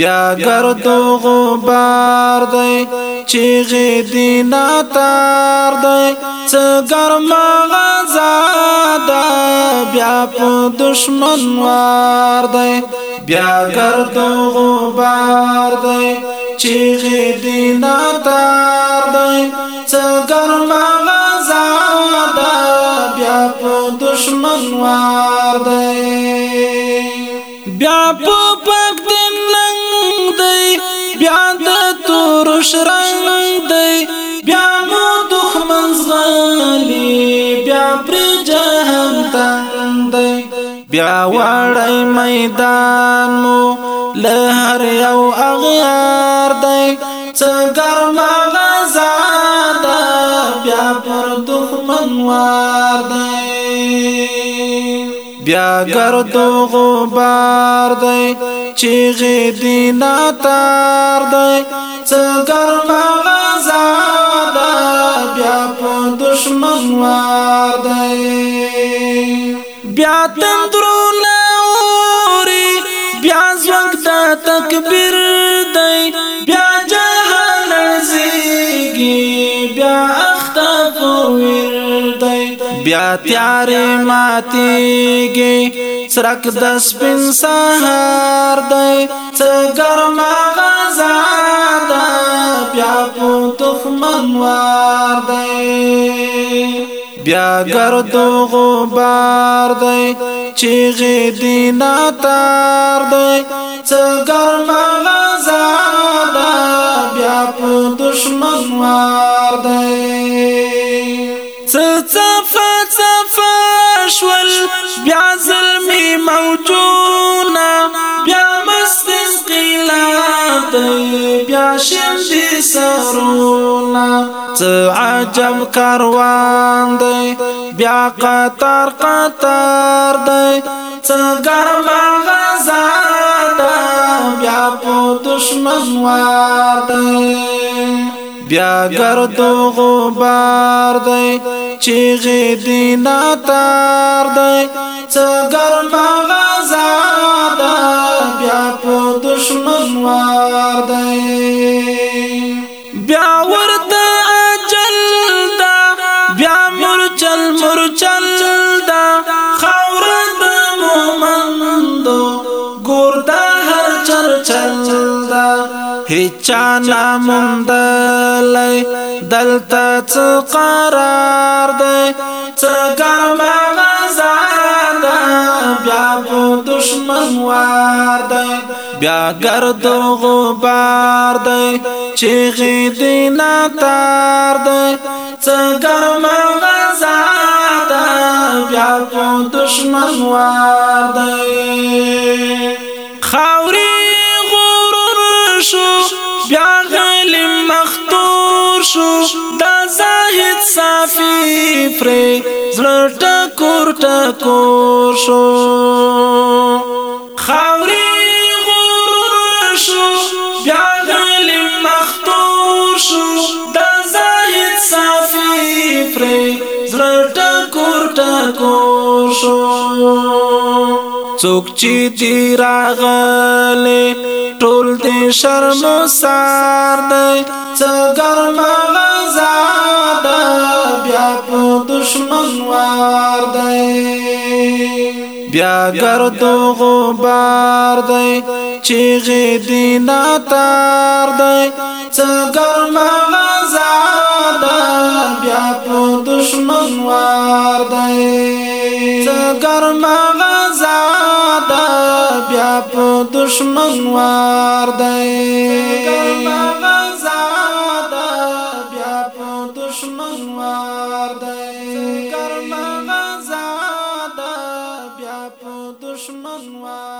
بیا ګردو غبار دی چیغې دی ناتار دی څه ګرمه غزا ده بیا په دشمن وار دی بیا ګردو غبار دی چیغې دی ناتار دی څه ګرمه غزا ده بیا په دشمن وار بیا د تور شرنګ دی بیا مو دښمن زغلی بیا پر جهان تندی بیا وړی میدان مو له هر یو اغیار دی څنګه مغزا دا بیا پر دښمن وار دی بیا ګرد غبار دی چې غې دینا تار دی څنګه مغزا دا بیا په دشمن وار دی بیا تندرو نوري بیا ځوګ د تکبیر بیا تیارې ماتېږي سرک د سپین سهار دی څه ګرمه غذا ده بیا په دښمن وار دی بیا ګرد غبار دی چیغې دی ناتار دی څه ګرمه غذا ده بیا په دښمن وار دی څه څه شول بیا ظلمی موجونا بیا مست انقلاب بیا شندی سرونا څه عجب کاروان دی بیا قطر قطر دی څه ګرما غزا دا بیا په دشمن وار دی بیا گردو غبار دی چیغی دینا تار دی چگر مغزا دا بیا پو دشمن وار دی هیچا ناموندلای دلته څه قرار دی څه ګام غزار بیا په دشمن وار دی بیا ګرد غبار دی چې غېدی ناتار دی څه ګام غزار بیا په دشمن وار دی شو دا زاهد صافی پر زړه ټکور ټکور شو خاوري غرور شو بیا غلی مختور شو دا زاهد صافی پر زړه ټکور ټکور شو څوک چې دی راغله ټول دې شرم سار دې څنګه بیا ګردو غبار دی چې غې دینا تار دی څګر ما غزاد بیا په دشمن وار دی څګر ما غزاد بیا په دشمن وار دی څګر ما غزاد apaixonou